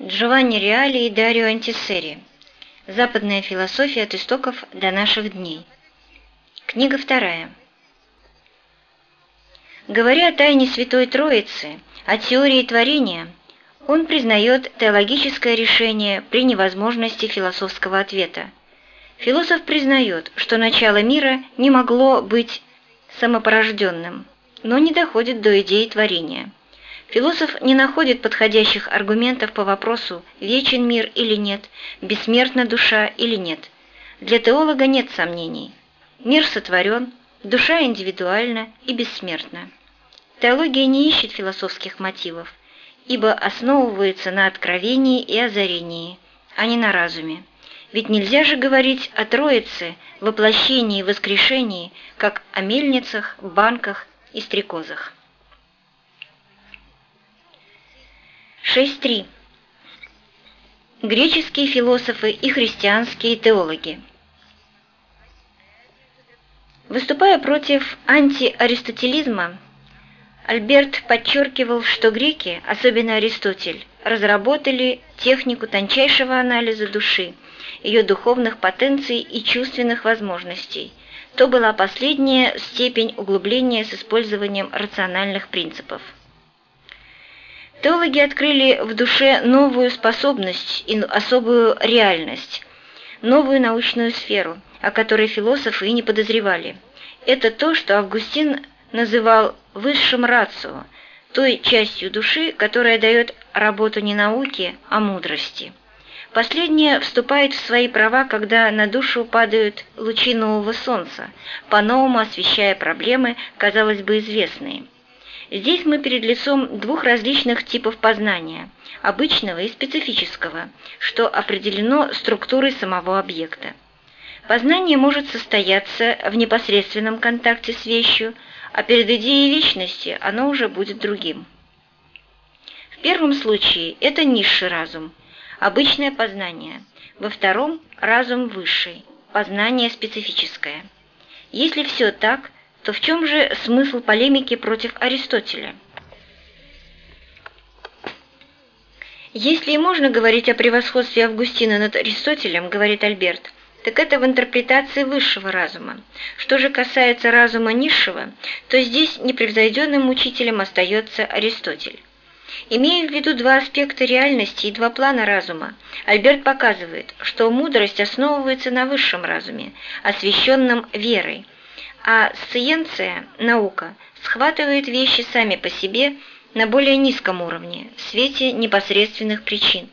Джованни Реали и Дарио Антисери. Западная философия от истоков до наших дней. Книга вторая. Говоря о тайне Святой Троицы, о теории творения, он признает теологическое решение при невозможности философского ответа. Философ признает, что начало мира не могло быть самопорожденным, но не доходит до идеи творения. Философ не находит подходящих аргументов по вопросу, вечен мир или нет, бессмертна душа или нет. Для теолога нет сомнений. Мир сотворен, душа индивидуальна и бессмертна. Теология не ищет философских мотивов, ибо основывается на откровении и озарении, а не на разуме. Ведь нельзя же говорить о Троице, воплощении и воскрешении, как о мельницах, банках и стрекозах. 6.3. Греческие философы и христианские теологи. Выступая против антиаристотелизма, Альберт подчеркивал, что греки, особенно Аристотель, разработали технику тончайшего анализа души, ее духовных потенций и чувственных возможностей. То была последняя степень углубления с использованием рациональных принципов. Теологи открыли в душе новую способность и особую реальность, новую научную сферу, о которой философы и не подозревали. Это то, что Августин называл высшим рацио, той частью души, которая дает работу не науке, а мудрости. Последняя вступает в свои права, когда на душу падают лучи нового солнца, по-новому освещая проблемы, казалось бы, известные. Здесь мы перед лицом двух различных типов познания – обычного и специфического, что определено структурой самого объекта. Познание может состояться в непосредственном контакте с вещью, а перед идеей вечности оно уже будет другим. В первом случае это низший разум, обычное познание, во втором – разум высший, познание специфическое. Если все так – то в чем же смысл полемики против Аристотеля? Если и можно говорить о превосходстве Августина над Аристотелем, говорит Альберт, так это в интерпретации высшего разума. Что же касается разума низшего, то здесь непревзойденным учителем остается Аристотель. Имея в виду два аспекта реальности и два плана разума, Альберт показывает, что мудрость основывается на высшем разуме, освященном верой, а сциенция, наука, схватывает вещи сами по себе на более низком уровне, в свете непосредственных причин.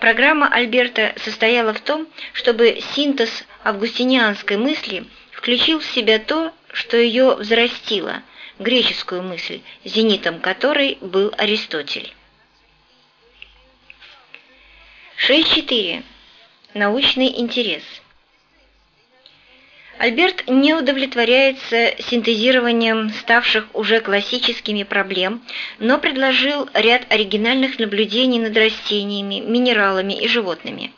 Программа Альберта состояла в том, чтобы синтез августинианской мысли включил в себя то, что ее взрастило, греческую мысль, зенитом которой был Аристотель. 6.4. Научный интерес – Альберт не удовлетворяется синтезированием ставших уже классическими проблем, но предложил ряд оригинальных наблюдений над растениями, минералами и животными.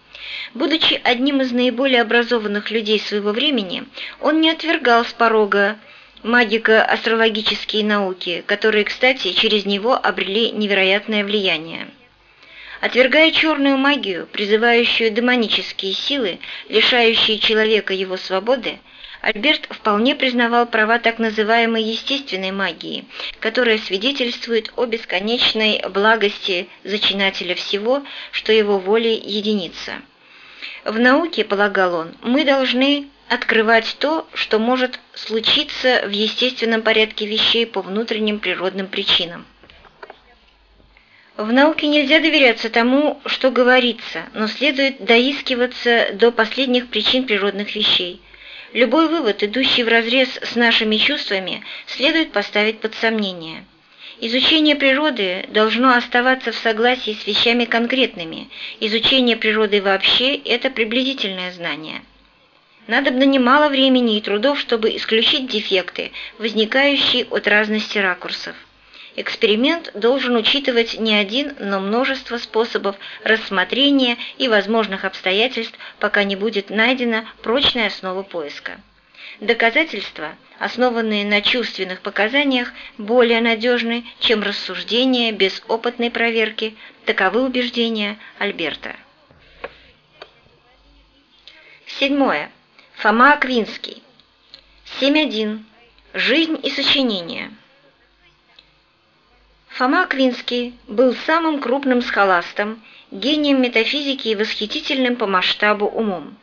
Будучи одним из наиболее образованных людей своего времени, он не отвергал с порога магико-астрологические науки, которые, кстати, через него обрели невероятное влияние. Отвергая черную магию, призывающую демонические силы, лишающие человека его свободы, Альберт вполне признавал права так называемой естественной магии, которая свидетельствует о бесконечной благости зачинателя всего, что его волей единица. В науке, полагал он, мы должны открывать то, что может случиться в естественном порядке вещей по внутренним природным причинам. В науке нельзя доверяться тому, что говорится, но следует доискиваться до последних причин природных вещей. Любой вывод, идущий вразрез с нашими чувствами, следует поставить под сомнение. Изучение природы должно оставаться в согласии с вещами конкретными. Изучение природы вообще – это приблизительное знание. Надобно немало времени и трудов, чтобы исключить дефекты, возникающие от разности ракурсов. Эксперимент должен учитывать не один, но множество способов рассмотрения и возможных обстоятельств, пока не будет найдена прочная основа поиска. Доказательства, основанные на чувственных показаниях, более надежны, чем рассуждения без опытной проверки, таковы убеждения Альберта. Седьмое. Фома Аквинский. 7.1. Жизнь и сочинение. Фома Аквинский был самым крупным схоластом, гением метафизики и восхитительным по масштабу умом.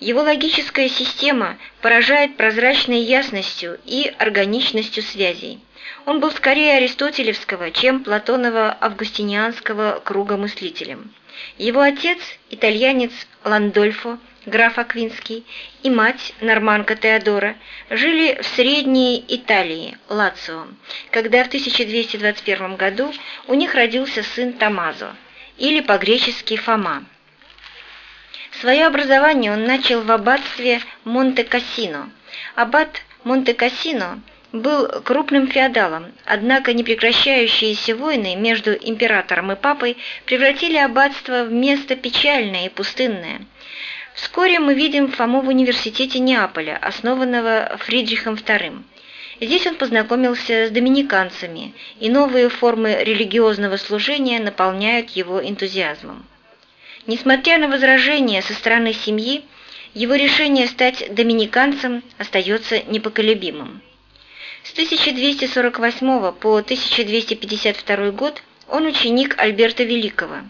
Его логическая система поражает прозрачной ясностью и органичностью связей. Он был скорее аристотелевского, чем платоново-августинианского круга мыслителем. Его отец, итальянец Ландольфо, граф Аквинский, и мать, норманка Теодора, жили в Средней Италии, Лацио, когда в 1221 году у них родился сын Томазо, или по-гречески Фома. Свое образование он начал в аббатстве Монте-Кассино. Аббат Монте-Кассино был крупным феодалом, однако непрекращающиеся войны между императором и папой превратили аббатство в место печальное и пустынное. Вскоре мы видим Фому в университете Неаполя, основанного Фридрихом II. Здесь он познакомился с доминиканцами, и новые формы религиозного служения наполняют его энтузиазмом. Несмотря на возражения со стороны семьи, его решение стать доминиканцем остается непоколебимым. С 1248 по 1252 год он ученик Альберта Великого.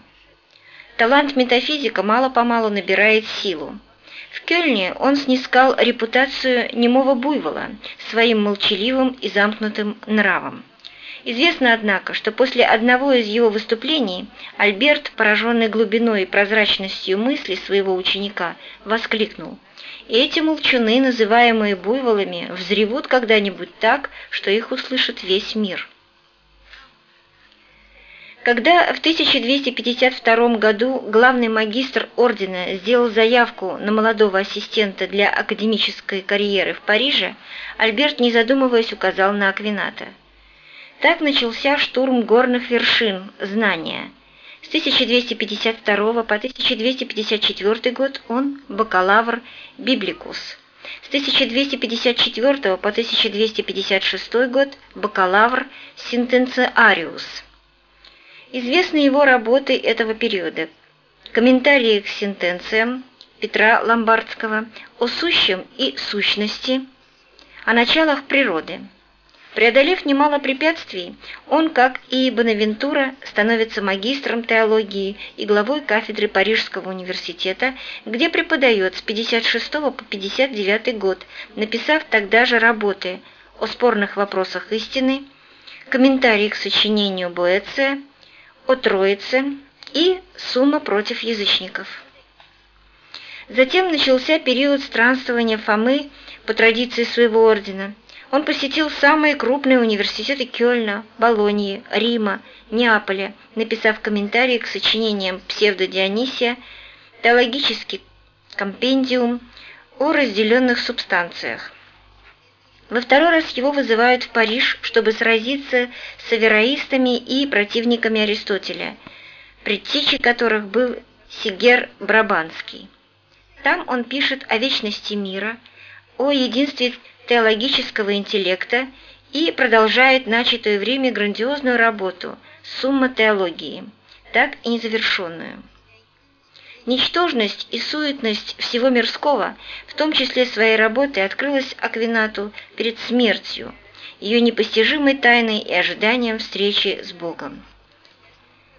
Талант метафизика мало-помалу набирает силу. В Кёльне он снискал репутацию немого буйвола своим молчаливым и замкнутым нравом. Известно, однако, что после одного из его выступлений Альберт, пораженный глубиной и прозрачностью мысли своего ученика, воскликнул «Эти молчуны, называемые буйволами, взревут когда-нибудь так, что их услышит весь мир». Когда в 1252 году главный магистр ордена сделал заявку на молодого ассистента для академической карьеры в Париже, Альберт, не задумываясь, указал на Аквината – так начался штурм горных вершин знания. С 1252 по 1254 год он бакалавр библикус. С 1254 по 1256 год бакалавр синтенциариус. Известны его работы этого периода. Комментарии к сентенциям Петра Ломбардского о сущем и сущности, о началах природы. Преодолев немало препятствий, он, как и Бонавентура, становится магистром теологии и главой кафедры Парижского университета, где преподает с 56 по 59 год, написав тогда же работы о спорных вопросах истины, комментарии к сочинению Боэция, о Троице и Сумма против язычников. Затем начался период странствования Фомы по традиции своего ордена – он посетил самые крупные университеты Кёльна, Болоньи, Рима, Неаполя, написав комментарии к сочинениям псевдодионисия, теологический компендиум о разделенных субстанциях. Во второй раз его вызывают в Париж, чтобы сразиться с авероистами и противниками Аристотеля, предтечей которых был Сигер Брабанский. Там он пишет о вечности мира, о единстве теологического интеллекта и продолжает начатую в Риме грандиозную работу «Сумма теологии», так и незавершенную. Ничтожность и суетность всего мирского, в том числе своей работы, открылась Аквинату перед смертью, ее непостижимой тайной и ожиданием встречи с Богом.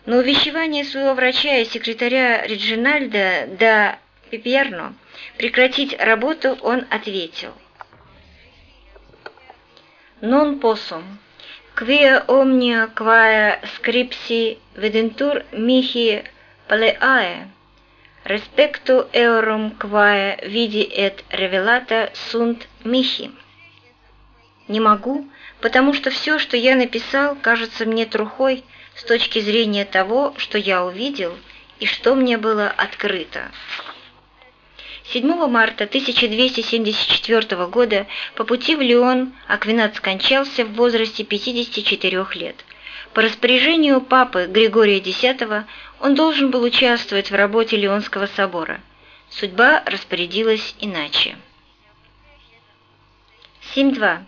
На увещевание своего врача и секретаря Реджинальда да Пипьерно прекратить работу он ответил. Non possum, quia omnia quae scripsi videntur mihi paleae, respecto eorum quae vidi et revelata sunt mihi. Не могу, потому что все, что я написал, кажется мне трухой с точки зрения того, что я увидел и что мне было открыто. 7 марта 1274 года по пути в Лион Аквинат скончался в возрасте 54 лет. По распоряжению папы Григория X он должен был участвовать в работе Лионского собора. Судьба распорядилась иначе. 8 7.2.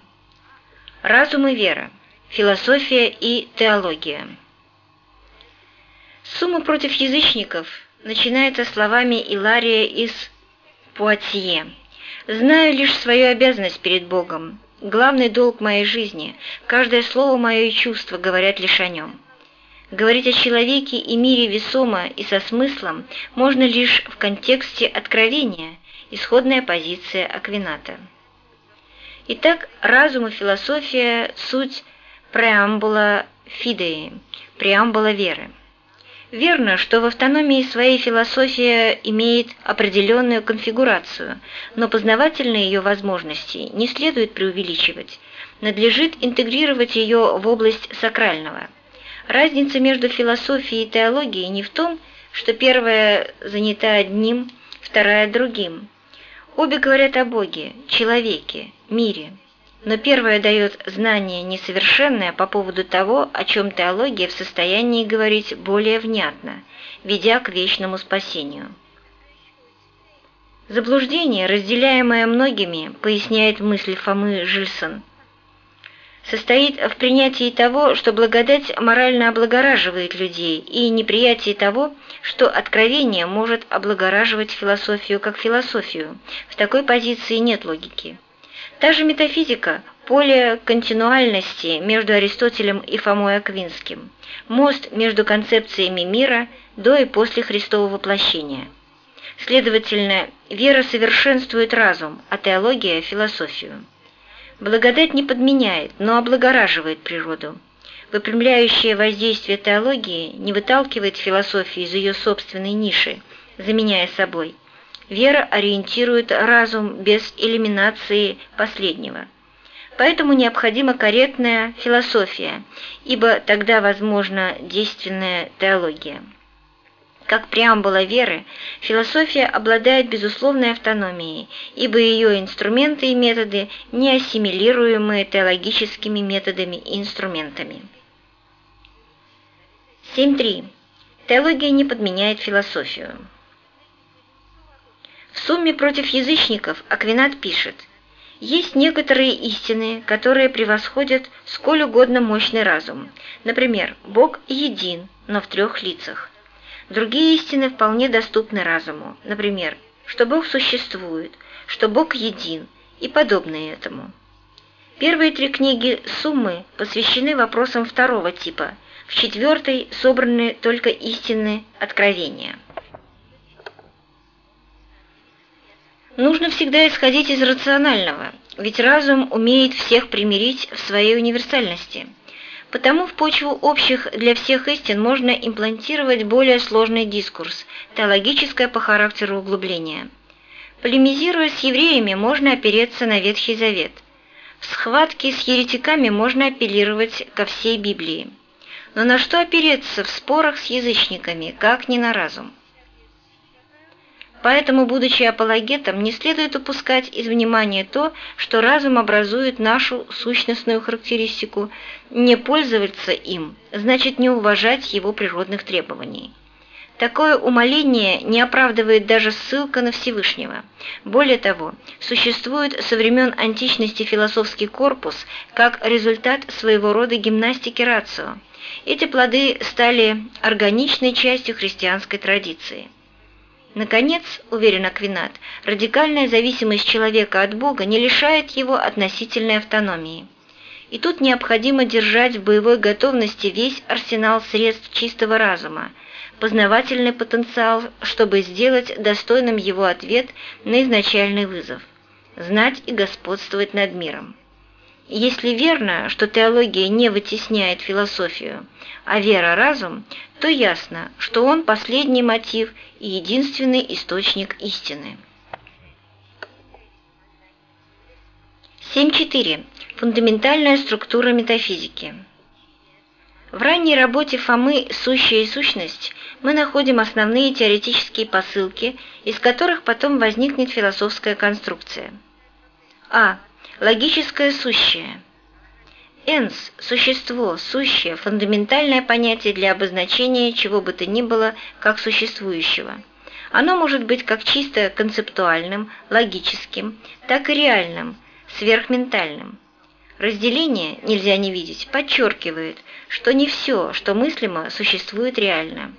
Разум и вера. Философия и теология. Сумма против язычников начинается словами Илария из Пуатье. «Знаю лишь свою обязанность перед Богом. Главный долг моей жизни, каждое слово мое и чувство говорят лишь о нем. Говорить о человеке и мире весомо и со смыслом можно лишь в контексте откровения, исходная позиция Аквината. Итак, разум и философия – суть преамбула фидеи, преамбула веры. Верно, что в автономии своей философия имеет определенную конфигурацию, но познавательные ее возможности не следует преувеличивать, надлежит интегрировать ее в область сакрального. Разница между философией и теологией не в том, что первая занята одним, вторая другим. Обе говорят о Боге, человеке, мире – но первое дает знание несовершенное по поводу того, о чем теология в состоянии говорить более внятно, ведя к вечному спасению. Заблуждение, разделяемое многими, поясняет мысль Фомы Жильсон, состоит в принятии того, что благодать морально облагораживает людей, и неприятии того, что откровение может облагораживать философию как философию. В такой позиции нет логики. Та же метафизика – поле континуальности между Аристотелем и Фомой Аквинским, мост между концепциями мира до и после Христового воплощения. Следовательно, вера совершенствует разум, а теология – философию. Благодать не подменяет, но облагораживает природу. Выпрямляющее воздействие теологии не выталкивает философию из ее собственной ниши, заменяя собой – Вера ориентирует разум без элиминации последнего. Поэтому необходима корректная философия, ибо тогда возможна действенная теология. Как преамбула веры, философия обладает безусловной автономией, ибо ее инструменты и методы не ассимилируемы теологическими методами и инструментами. 7.3. Теология не подменяет философию. В сумме против язычников Аквинат пишет, «Есть некоторые истины, которые превосходят сколь угодно мощный разум. Например, Бог един, но в трех лицах. Другие истины вполне доступны разуму. Например, что Бог существует, что Бог един и подобные этому. Первые три книги «Суммы» посвящены вопросам второго типа, в четвертой собраны только истины откровения. Нужно всегда исходить из рационального, ведь разум умеет всех примирить в своей универсальности. Потому в почву общих для всех истин можно имплантировать более сложный дискурс, теологическое по характеру углубление. Полемизируя с евреями, можно опереться на Ветхий Завет. В схватке с еретиками можно апеллировать ко всей Библии. Но на что опереться в спорах с язычниками, как не на разум? Поэтому, будучи апологетом, не следует упускать из внимания то, что разум образует нашу сущностную характеристику. Не пользоваться им значит не уважать его природных требований. Такое умоление не оправдывает даже ссылка на Всевышнего. Более того, существует со времен античности философский корпус как результат своего рода гимнастики рацио. Эти плоды стали органичной частью христианской традиции. Наконец, уверен Аквинат, радикальная зависимость человека от Бога не лишает его относительной автономии. И тут необходимо держать в боевой готовности весь арсенал средств чистого разума, познавательный потенциал, чтобы сделать достойным его ответ на изначальный вызов – знать и господствовать над миром. Если верно, что теология не вытесняет философию, а вера – разум, то ясно, что он последний мотив и единственный источник истины. 7.4. Фундаментальная структура метафизики. В ранней работе Фомы «Сущая и сущность» мы находим основные теоретические посылки, из которых потом возникнет философская конструкция. А. Логическое сущее. Энс – существо, сущее, фундаментальное понятие для обозначения чего бы то ни было как существующего. Оно может быть как чисто концептуальным, логическим, так и реальным, сверхментальным. Разделение, нельзя не видеть, подчеркивает, что не все, что мыслимо, существует реально.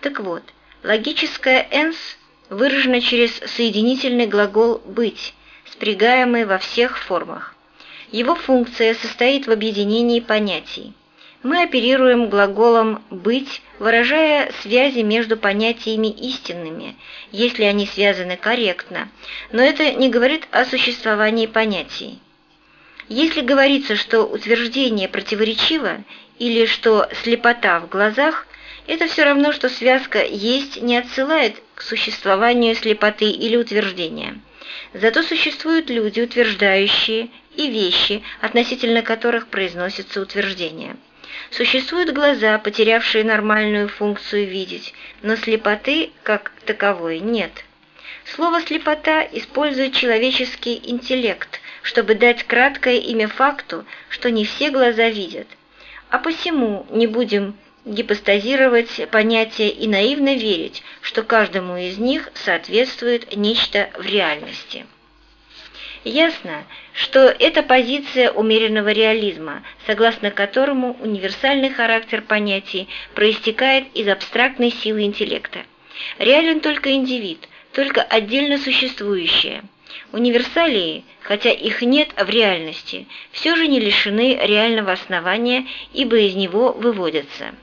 Так вот, логическое «энс» выражено через соединительный глагол «быть», спрягаемый во всех формах. Его функция состоит в объединении понятий. Мы оперируем глаголом «быть», выражая связи между понятиями истинными, если они связаны корректно, но это не говорит о существовании понятий. Если говорится, что утверждение противоречиво или что слепота в глазах, это все равно, что связка «есть» не отсылает к существованию слепоты или утверждения. Зато существуют люди, утверждающие, и вещи, относительно которых произносятся утверждения. Существуют глаза, потерявшие нормальную функцию видеть, но слепоты, как таковой, нет. Слово «слепота» использует человеческий интеллект, чтобы дать краткое имя факту, что не все глаза видят. А посему не будем гипостазировать понятия и наивно верить, что каждому из них соответствует нечто в реальности. Ясно, что это позиция умеренного реализма, согласно которому универсальный характер понятий проистекает из абстрактной силы интеллекта. Реален только индивид, только отдельно существующее. Универсалии, хотя их нет в реальности, все же не лишены реального основания, ибо из него выводятся.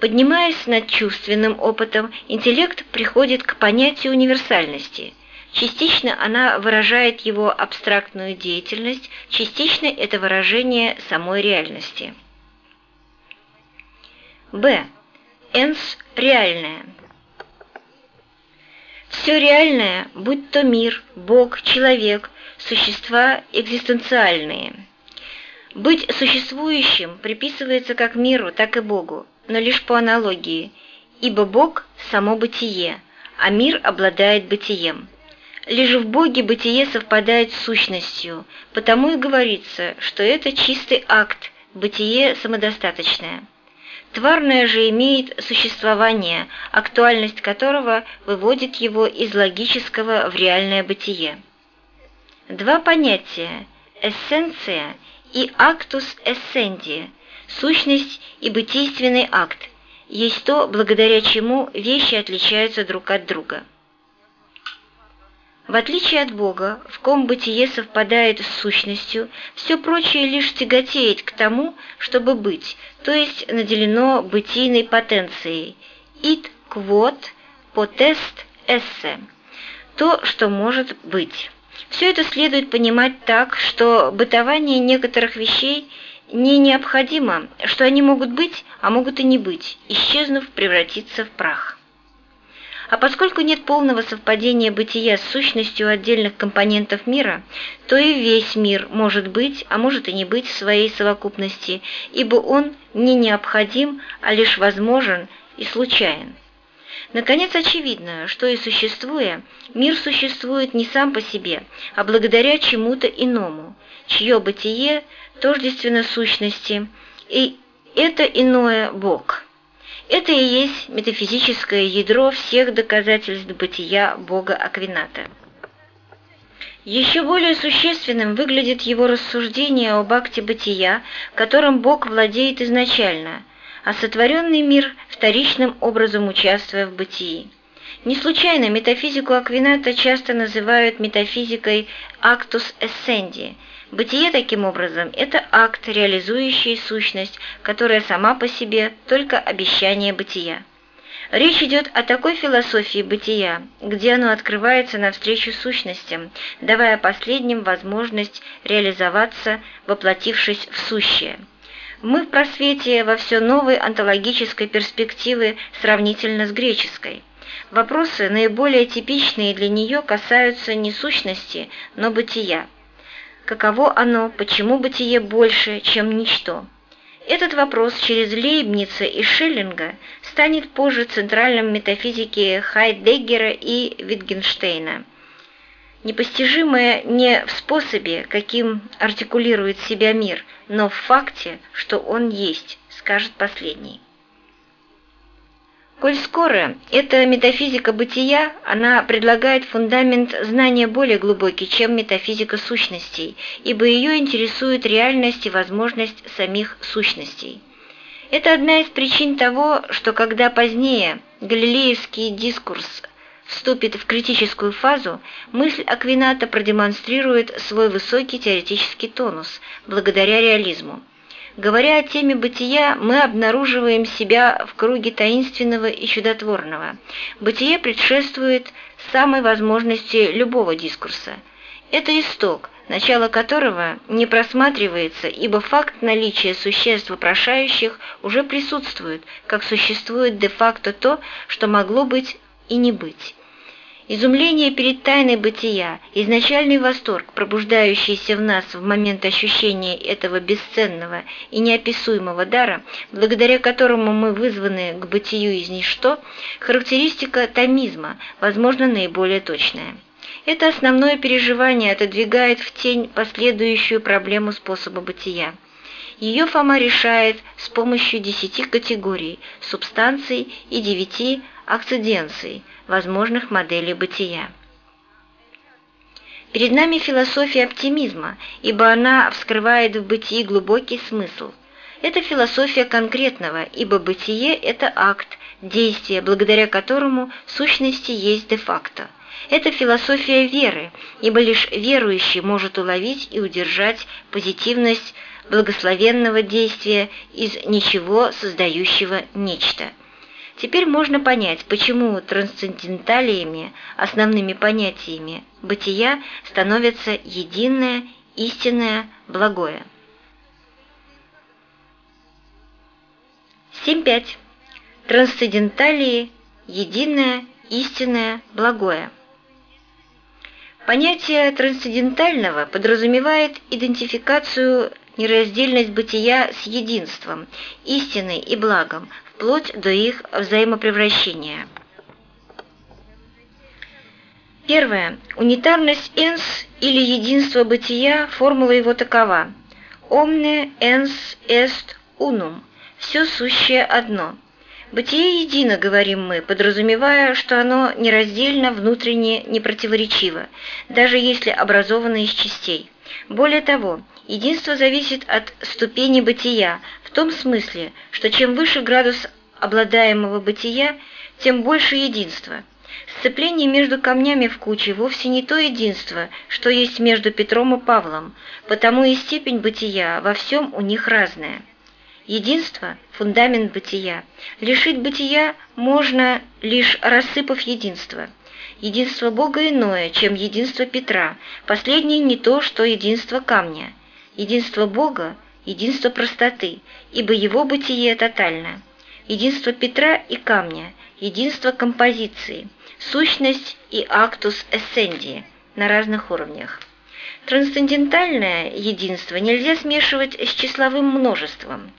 Поднимаясь над чувственным опытом, интеллект приходит к понятию универсальности. Частично она выражает его абстрактную деятельность, частично это выражение самой реальности. Б. Энс реальное. Все реальное, будь то мир, Бог, человек, существа экзистенциальные. Быть существующим приписывается как миру, так и Богу но лишь по аналогии, ибо Бог – само бытие, а мир обладает бытием. Лишь в Боге бытие совпадает с сущностью, потому и говорится, что это чистый акт, бытие самодостаточное. Тварное же имеет существование, актуальность которого выводит его из логического в реальное бытие. Два понятия – эссенция и актус эссенди – Сущность и бытийственный акт есть то, благодаря чему вещи отличаются друг от друга. В отличие от Бога, в ком бытие совпадает с сущностью, все прочее лишь тяготеет к тому, чтобы быть, то есть наделено бытийной потенцией «id quod potest esse» – то, что может быть. Все это следует понимать так, что бытование некоторых вещей – не необходимо, что они могут быть, а могут и не быть, исчезнув, превратиться в прах. А поскольку нет полного совпадения бытия с сущностью отдельных компонентов мира, то и весь мир может быть, а может и не быть в своей совокупности, ибо он не необходим, а лишь возможен и случайен. Наконец, очевидно, что и существуя, мир существует не сам по себе, а благодаря чему-то иному, чье бытие тождественно сущности, и это иное Бог. Это и есть метафизическое ядро всех доказательств бытия Бога Аквината. Еще более существенным выглядит его рассуждение об акте бытия, которым Бог владеет изначально, а сотворенный мир вторичным образом участвуя в бытии. Не случайно метафизику Аквината часто называют метафизикой «actus essendi», Бытие, таким образом, это акт, реализующий сущность, которая сама по себе только обещание бытия. Речь идет о такой философии бытия, где оно открывается навстречу сущностям, давая последним возможность реализоваться, воплотившись в сущее. Мы в просвете во все новой онтологической перспективы сравнительно с греческой. Вопросы, наиболее типичные для нее, касаются не сущности, но бытия каково оно, почему бытие больше, чем ничто. Этот вопрос через Лейбница и Шиллинга станет позже центральным в метафизике Хайдеггера и Витгенштейна. Непостижимое не в способе, каким артикулирует себя мир, но в факте, что он есть, скажет последний. Коль скоро эта метафизика бытия, она предлагает фундамент знания более глубокий, чем метафизика сущностей, ибо ее интересует реальность и возможность самих сущностей. Это одна из причин того, что когда позднее галилеевский дискурс вступит в критическую фазу, мысль Аквината продемонстрирует свой высокий теоретический тонус благодаря реализму. Говоря о теме бытия, мы обнаруживаем себя в круге таинственного и чудотворного. Бытие предшествует самой возможности любого дискурса. Это исток, начало которого не просматривается, ибо факт наличия существ вопрошающих уже присутствует, как существует де-факто то, что могло быть и не быть. Изумление перед тайной бытия, изначальный восторг, пробуждающийся в нас в момент ощущения этого бесценного и неописуемого дара, благодаря которому мы вызваны к бытию из ничто, характеристика томизма, возможно, наиболее точная. Это основное переживание отодвигает в тень последующую проблему способа бытия. Ее Фома решает с помощью десяти категорий, субстанций и девяти акциденций, возможных моделей бытия. Перед нами философия оптимизма, ибо она вскрывает в бытии глубокий смысл. Это философия конкретного, ибо бытие – это акт, действие, благодаря которому сущности есть де-факто. Это философия веры, ибо лишь верующий может уловить и удержать позитивность благословенного действия из ничего создающего нечто. Теперь можно понять, почему трансценденталиями, основными понятиями бытия становятся единое, истинное, благое. 7.5. Трансценденталии – единое, истинное, благое. Понятие трансцендентального подразумевает идентификацию нераздельность бытия с единством, истиной и благом, вплоть до их взаимопревращения. Первое. Унитарность энс или единство бытия, формула его такова. Omne ens est unum. Все сущее одно. Бытие едино, говорим мы, подразумевая, что оно нераздельно, внутренне, непротиворечиво, даже если образовано из частей. Более того, единство зависит от ступени бытия, в том смысле, что чем выше градус обладаемого бытия, тем больше единства. Сцепление между камнями в куче вовсе не то единство, что есть между Петром и Павлом, потому и степень бытия во всем у них разная. Единство – фундамент бытия. Лишить бытия можно, лишь рассыпав единство – Единство Бога иное, чем единство Петра. Последнее не то, что единство камня. Единство Бога – единство простоты, ибо его бытие тотально. Единство Петра и камня – единство композиции, сущность и актус эссендии на разных уровнях. Трансцендентальное единство нельзя смешивать с числовым множеством.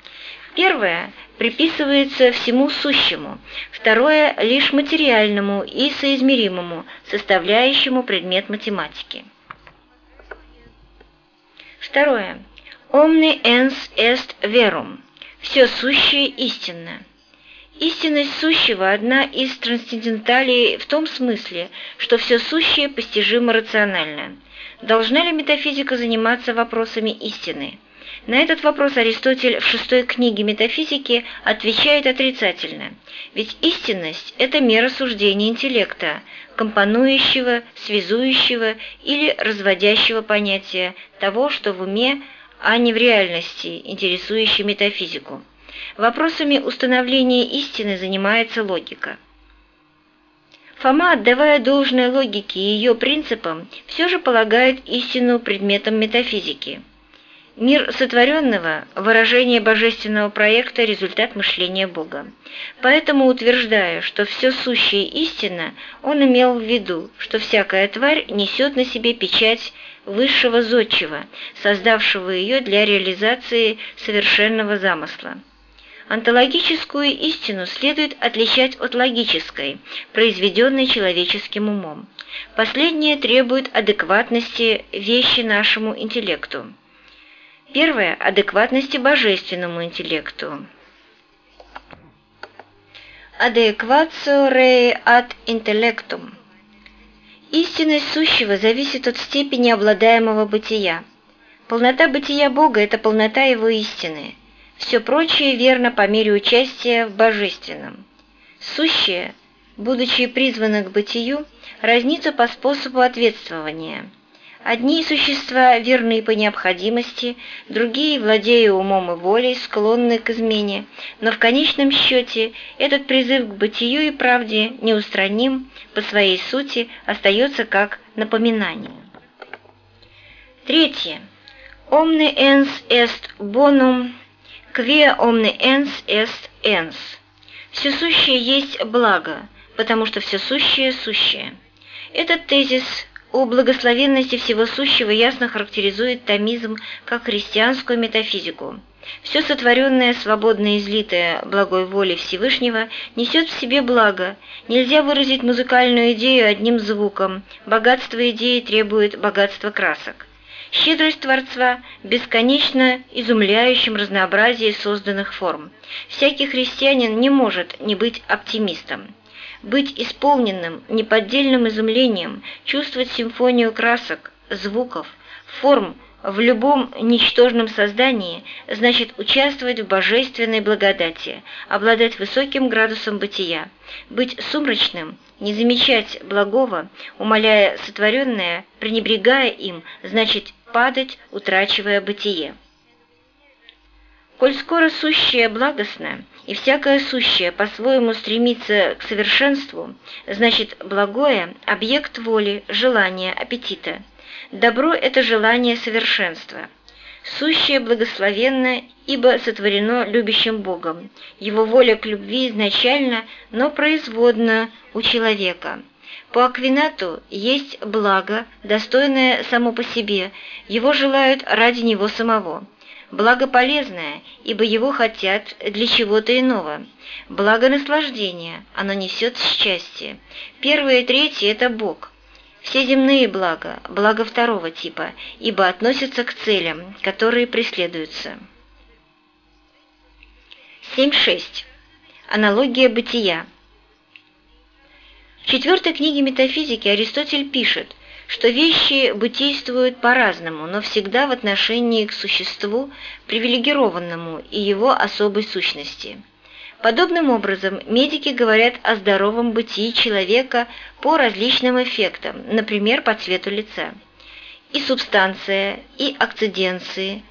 Первое приписывается всему сущему, второе – лишь материальному и соизмеримому, составляющему предмет математики. Второе. Omni ens est verum. Все сущее истинно. Истинность сущего – одна из трансценденталей в том смысле, что все сущее постижимо рационально. Должна ли метафизика заниматься вопросами истины? На этот вопрос Аристотель в шестой книге метафизики отвечает отрицательно, ведь истинность – это мера суждения интеллекта, компонующего, связующего или разводящего понятия того, что в уме, а не в реальности, интересующей метафизику. Вопросами установления истины занимается логика. Фома, отдавая должное логике и ее принципам, все же полагает истину предметом метафизики – Мир сотворенного – выражение божественного проекта, результат мышления Бога. Поэтому, утверждая, что все сущее истина, он имел в виду, что всякая тварь несет на себе печать высшего зодчего, создавшего ее для реализации совершенного замысла. Онтологическую истину следует отличать от логической, произведенной человеческим умом. Последнее требует адекватности вещи нашему интеллекту. Первое – адекватности божественному интеллекту. adequatio rei ad intellectum. Истинность сущего зависит от степени обладаемого бытия. Полнота бытия Бога – это полнота Его истины. Все прочее верно по мере участия в божественном. Сущее, будучи призвано к бытию, разнится по способу ответствования – Одни существа верны по необходимости, другие, владея умом и волей, склонны к измене, но в конечном счете этот призыв к бытию и правде неустраним, по своей сути остается как напоминание. Третье. Omne ens est bonum, quia omne ens est ens. Все сущее есть благо, потому что все сущее – сущее. Этот тезис у благословенности всего сущего ясно характеризует томизм как христианскую метафизику. Все сотворенное, свободно излитое благой волей Всевышнего несет в себе благо. Нельзя выразить музыкальную идею одним звуком. Богатство идеи требует богатства красок. Щедрость Творца бесконечно изумляющим разнообразие созданных форм. Всякий христианин не может не быть оптимистом быть исполненным неподдельным изумлением, чувствовать симфонию красок, звуков, форм в любом ничтожном создании, значит участвовать в божественной благодати, обладать высоким градусом бытия, быть сумрачным, не замечать благого, умоляя сотворенное, пренебрегая им, значит падать, утрачивая бытие. Коль скоро сущее благостно, и всякое сущее по-своему стремится к совершенству, значит, благое – объект воли, желания, аппетита. Добро – это желание совершенства. Сущее благословенно, ибо сотворено любящим Богом. Его воля к любви изначально, но производна у человека. По Аквинату есть благо, достойное само по себе, его желают ради него самого благополезное, ибо его хотят для чего-то иного. Благо наслаждения, оно несет счастье. Первое и третье – это Бог. Все земные блага – благо второго типа, ибо относятся к целям, которые преследуются. 7.6. Аналогия бытия. В четвертой книге метафизики Аристотель пишет – что вещи бытийствуют по-разному, но всегда в отношении к существу, привилегированному и его особой сущности. Подобным образом медики говорят о здоровом бытии человека по различным эффектам, например, по цвету лица. И субстанция, и акциденции,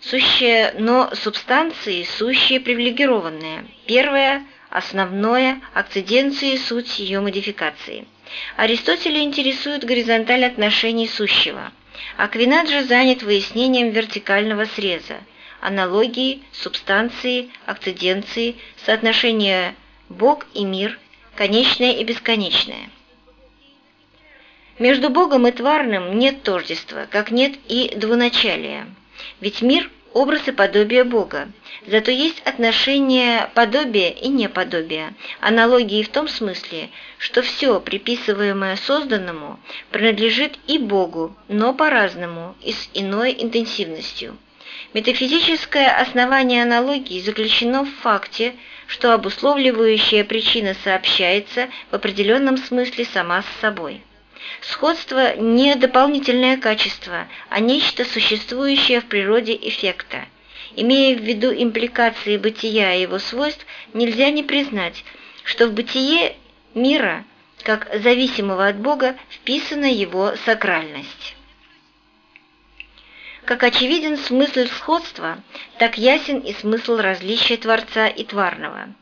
сущие, но субстанции сущие привилегированные. Первое – основное, акциденции – суть ее модификации. Аристотеля интересует горизонталь отношений сущего. Аквинат же занят выяснением вертикального среза, аналогии, субстанции, акциденции, соотношения Бог и мир, конечное и бесконечное. Между Богом и тварным нет тождества, как нет и двуначалия. Ведь мир – образ и подобие Бога. Зато есть отношение подобия и неподобия, аналогии в том смысле, что все, приписываемое созданному, принадлежит и Богу, но по-разному и с иной интенсивностью. Метафизическое основание аналогии заключено в факте, что обусловливающая причина сообщается в определенном смысле сама с собой. Сходство не дополнительное качество, а нечто существующее в природе эффекта. Имея в виду импликации бытия и его свойств, нельзя не признать, что в бытие мира, как зависимого от Бога, вписана его сакральность. Как очевиден смысл сходства, так ясен и смысл различия Творца и Тварного.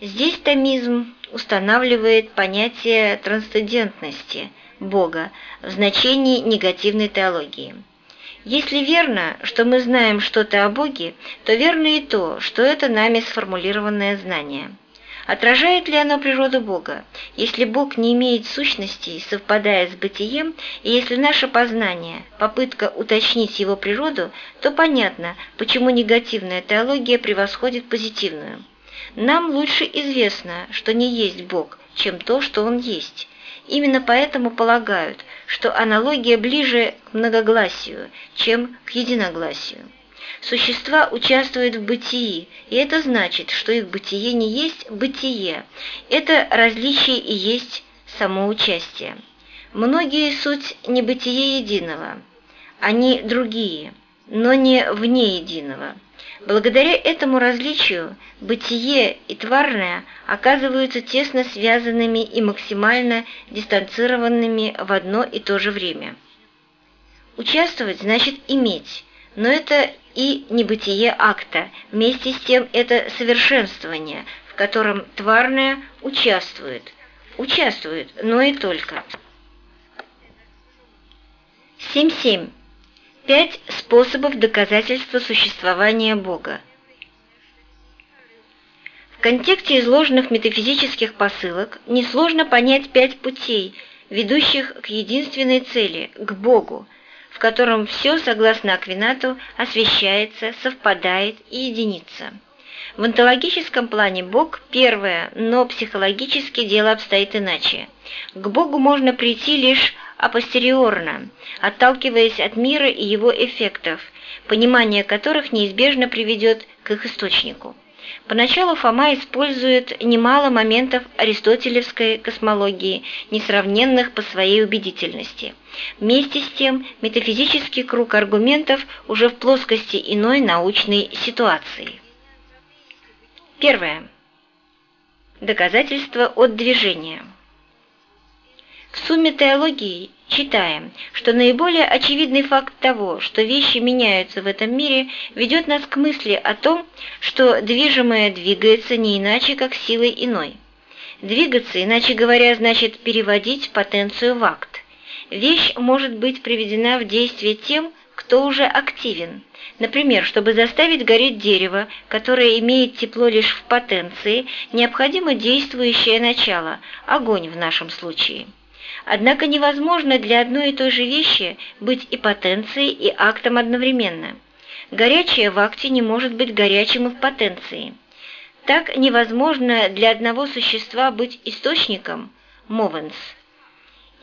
Здесь томизм устанавливает понятие трансцендентности – Бога в значении негативной теологии. Если верно, что мы знаем что-то о Боге, то верно и то, что это нами сформулированное знание. Отражает ли оно природу Бога? Если Бог не имеет сущности, совпадая с бытием, и если наше познание – попытка уточнить его природу, то понятно, почему негативная теология превосходит позитивную. Нам лучше известно, что не есть Бог, чем то, что Он есть. Именно поэтому полагают, что аналогия ближе к многогласию, чем к единогласию. Существа участвуют в бытии, и это значит, что их бытие не есть бытие. Это различие и есть само участие. Многие суть не бытие единого, они другие, но не вне единого. Благодаря этому различию бытие и тварное оказываются тесно связанными и максимально дистанцированными в одно и то же время. Участвовать значит иметь, но это и небытие акта, вместе с тем это совершенствование, в котором тварное участвует. Участвует, но и только. 7.7. Пять способов доказательства существования Бога. В контексте изложенных метафизических посылок несложно понять пять путей, ведущих к единственной цели – к Богу, в котором все, согласно Аквинату, освещается, совпадает и единится. В онтологическом плане Бог – первое, но психологически дело обстоит иначе. К Богу можно прийти лишь апостериорно, отталкиваясь от мира и его эффектов, понимание которых неизбежно приведет к их источнику. Поначалу Фома использует немало моментов аристотелевской космологии, несравненных по своей убедительности. Вместе с тем, метафизический круг аргументов уже в плоскости иной научной ситуации. Первое. Доказательство от движения. В сумме теологии читаем, что наиболее очевидный факт того, что вещи меняются в этом мире, ведет нас к мысли о том, что движимое двигается не иначе, как силой иной. Двигаться, иначе говоря, значит переводить потенцию в акт. Вещь может быть приведена в действие тем, кто уже активен. Например, чтобы заставить гореть дерево, которое имеет тепло лишь в потенции, необходимо действующее начало, огонь в нашем случае. Однако невозможно для одной и той же вещи быть и потенцией, и актом одновременно. Горячее в акте не может быть горячим и в потенции. Так невозможно для одного существа быть источником – мовенс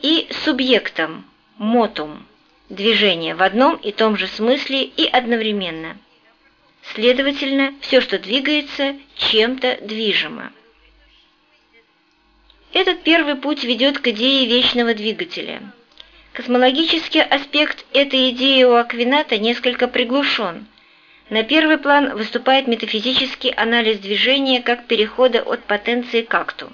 и субъектом – мотум – движение в одном и том же смысле и одновременно. Следовательно, все, что двигается, чем-то движимо. Этот первый путь ведет к идее вечного двигателя. Космологический аспект этой идеи у Аквината несколько приглушен. На первый план выступает метафизический анализ движения как перехода от потенции к акту.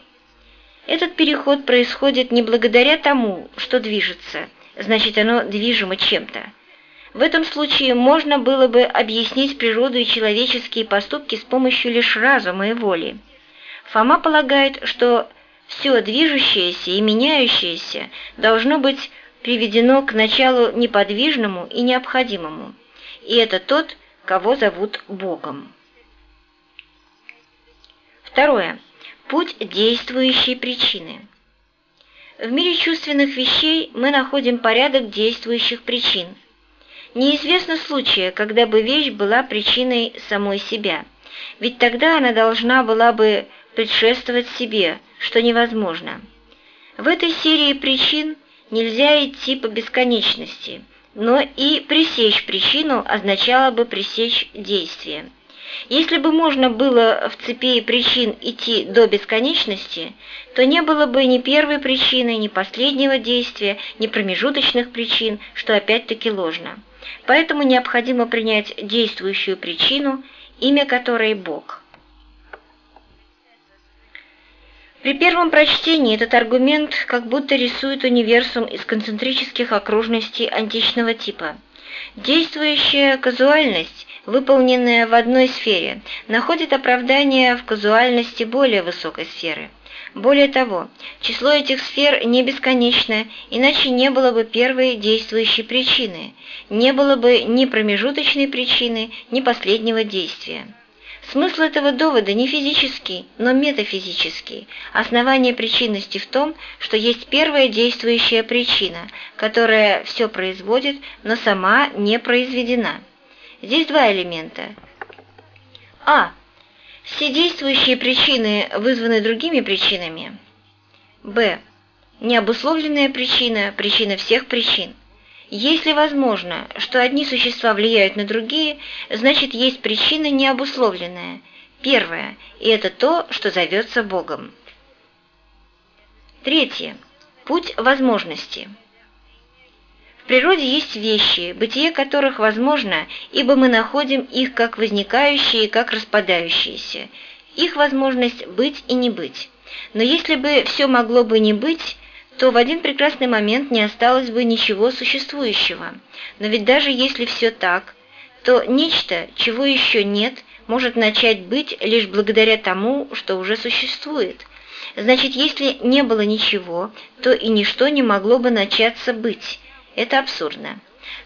Этот переход происходит не благодаря тому, что движется, значит оно движимо чем-то. В этом случае можно было бы объяснить природу и человеческие поступки с помощью лишь разума и воли. Фома полагает, что все движущееся и меняющееся должно быть приведено к началу неподвижному и необходимому, и это тот, кого зовут Богом. Второе. Путь действующей причины. В мире чувственных вещей мы находим порядок действующих причин. Неизвестно случая, когда бы вещь была причиной самой себя, ведь тогда она должна была бы предшествовать себе, что невозможно. В этой серии причин нельзя идти по бесконечности, но и пресечь причину означало бы пресечь действие. Если бы можно было в цепи причин идти до бесконечности, то не было бы ни первой причины, ни последнего действия, ни промежуточных причин, что опять-таки ложно. Поэтому необходимо принять действующую причину, имя которой Бог – При первом прочтении этот аргумент как будто рисует универсум из концентрических окружностей античного типа. Действующая казуальность, выполненная в одной сфере, находит оправдание в казуальности более высокой сферы. Более того, число этих сфер не бесконечно, иначе не было бы первой действующей причины, не было бы ни промежуточной причины, ни последнего действия. Смысл этого довода не физический, но метафизический. Основание причинности в том, что есть первая действующая причина, которая все производит, но сама не произведена. Здесь два элемента. А. Все действующие причины вызваны другими причинами. Б. Необусловленная причина – причина всех причин. Если возможно, что одни существа влияют на другие, значит есть причина необусловленная. Первая, и это то, что зовется Богом. Третье. Путь возможности. В природе есть вещи, бытие которых возможно, ибо мы находим их как возникающие как распадающиеся. Их возможность быть и не быть. Но если бы все могло бы не быть, то в один прекрасный момент не осталось бы ничего существующего. Но ведь даже если все так, то нечто, чего еще нет, может начать быть лишь благодаря тому, что уже существует. Значит, если не было ничего, то и ничто не могло бы начаться быть. Это абсурдно.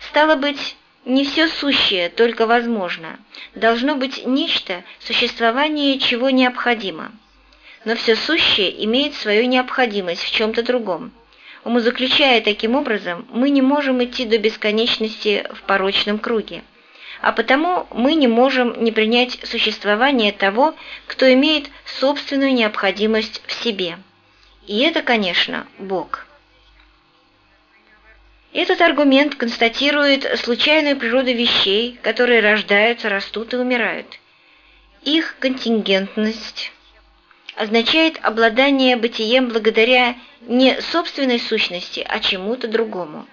Стало быть, не все сущее только возможно. Должно быть нечто, существование чего необходимо но все сущее имеет свою необходимость в чем-то другом. Умозаключая таким образом, мы не можем идти до бесконечности в порочном круге, а потому мы не можем не принять существование того, кто имеет собственную необходимость в себе. И это, конечно, Бог. Этот аргумент констатирует случайную природу вещей, которые рождаются, растут и умирают. Их контингентность, означает обладание бытием благодаря не собственной сущности, а чему-то другому.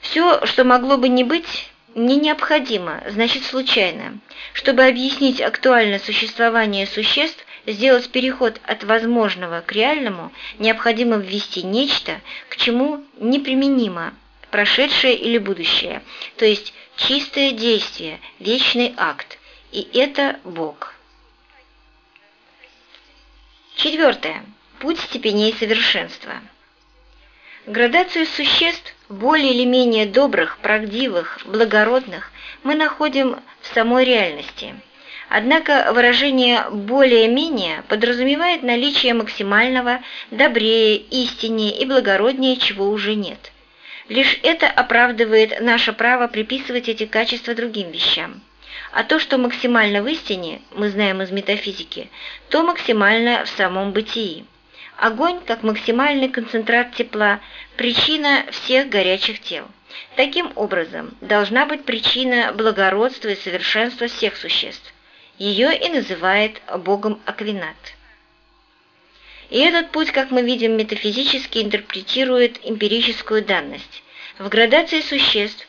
Все, что могло бы не быть, не необходимо, значит случайно. Чтобы объяснить актуальное существование существ, сделать переход от возможного к реальному, необходимо ввести нечто, к чему неприменимо, прошедшее или будущее, то есть чистое действие, вечный акт, и это Бог. Четвертое. Путь степеней совершенства. Градацию существ, более или менее добрых, правдивых, благородных, мы находим в самой реальности. Однако выражение «более-менее» подразумевает наличие максимального, добрее, истиннее и благороднее, чего уже нет. Лишь это оправдывает наше право приписывать эти качества другим вещам. А то, что максимально в истине, мы знаем из метафизики, то максимально в самом бытии. Огонь, как максимальный концентрат тепла, причина всех горячих тел. Таким образом, должна быть причина благородства и совершенства всех существ. Ее и называет Богом Аквинат. И этот путь, как мы видим, метафизически интерпретирует эмпирическую данность. В градации существ